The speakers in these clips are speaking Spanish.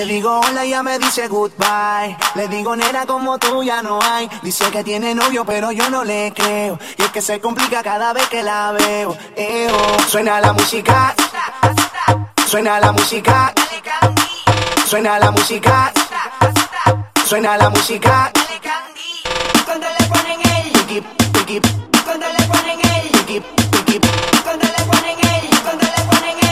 Le digo hola y ella me dice goodbye. Le digo nena como tú ya no hay. Dice que tiene novio pero yo no le creo. Y es que se complica cada vez que la veo. Eo. Suena la música. Suena la música. Suena la música. Suena la música. Cuando le ponen el, Piqui, piqui, cuando le ponen el, piqui. cuando le ponen el, cuando le ponen el,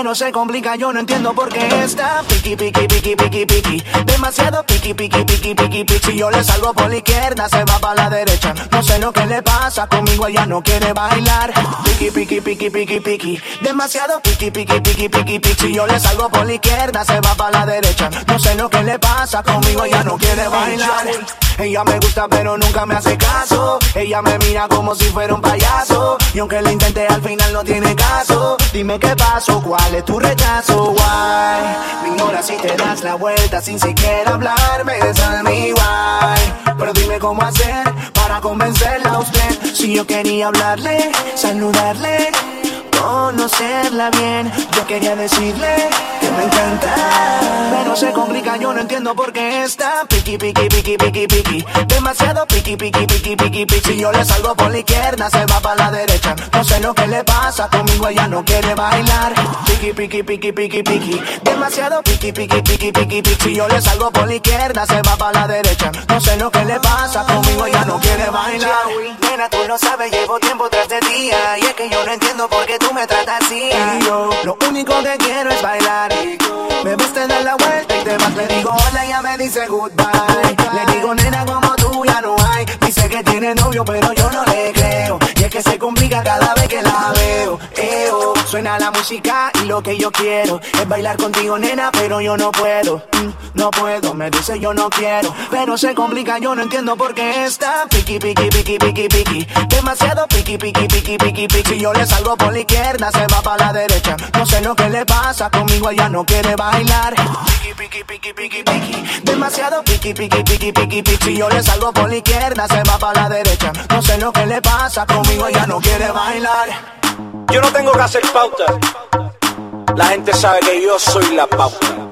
Pero se complica, yo no entiendo por qué está piqui, piqui, piqui, piqui, piqui. Demasiado piqui, piqui, piqui, piqui, piqui. Si yo le salgo por la izquierda, se va para la derecha. No sé lo que le pasa, conmigo ella no quiere bailar. Piqui, piqui, piqui, piqui, piqui. Demasiado piqui, piqui, piqui, piqui, piqui. Si yo le salgo por la izquierda, se va para la derecha. No sé lo que le pasa, conmigo ella no quiere bailar. Ella me gusta pero nunca me hace caso Ella me mira como si fuera un payaso Y aunque lo intenté al final no tiene caso Dime qué pasó, cuál es tu rechazo, why Me ignoras si te das la vuelta sin siquiera hablarme Tell me why Pero dime cómo hacer para convencerla a usted. Si yo quería hablarle, saludarle Conocerla bien, yo quería decirle que me encanta Pero se complica, yo no entiendo por qué está Piqui, piqui, piqui, piqui, piqui Demasiado piqui, piqui, piqui, piqui, piqui Si yo le salgo por la izquierda, se va para la derecha No sé lo que le pasa, conmigo ella no quiere bailar Piqui, piqui, piqui, piqui, piqui Demasiado piqui, piqui, piqui, piqui, piqui Si yo le salgo por la izquierda, se va para la derecha No sé lo que le pasa, conmigo ella no quiere bailar Nena, tú lo sabes, llevo tiempo tras de día Y es que yo no entiendo por qué tú me tratas Y yo, lo único que quiero es bailar. Me ves te das la vuelta y te vas Le digo hola ella me dice goodbye. Le digo nena como tú ya no hay Dice que tiene novio pero yo no le creo. Y es que se complica cada vez que la veo. Eo, suena la música y lo que yo quiero Es bailar contigo nena pero yo no puedo Mm, No puedo, me dice yo no quiero Pero se complica, yo no entiendo por qué está Piqui, piqui, piqui, piqui, piqui Demasiado piqui, piqui, piqui, piqui, piqui Si yo le salgo por la izquierda, se va para la derecha No sé lo que le pasa, conmigo ella no quiere bailar Piqui, piqui, piqui, piqui, piqui Demasiado piqui, piqui, piqui, piqui, piqui Si yo le salgo por la izquierda, se va para la derecha No sé lo que le pasa, conmigo ella no quiere bailar Yo no tengo que hacer pauta. La gente sabe que yo soy la pauta.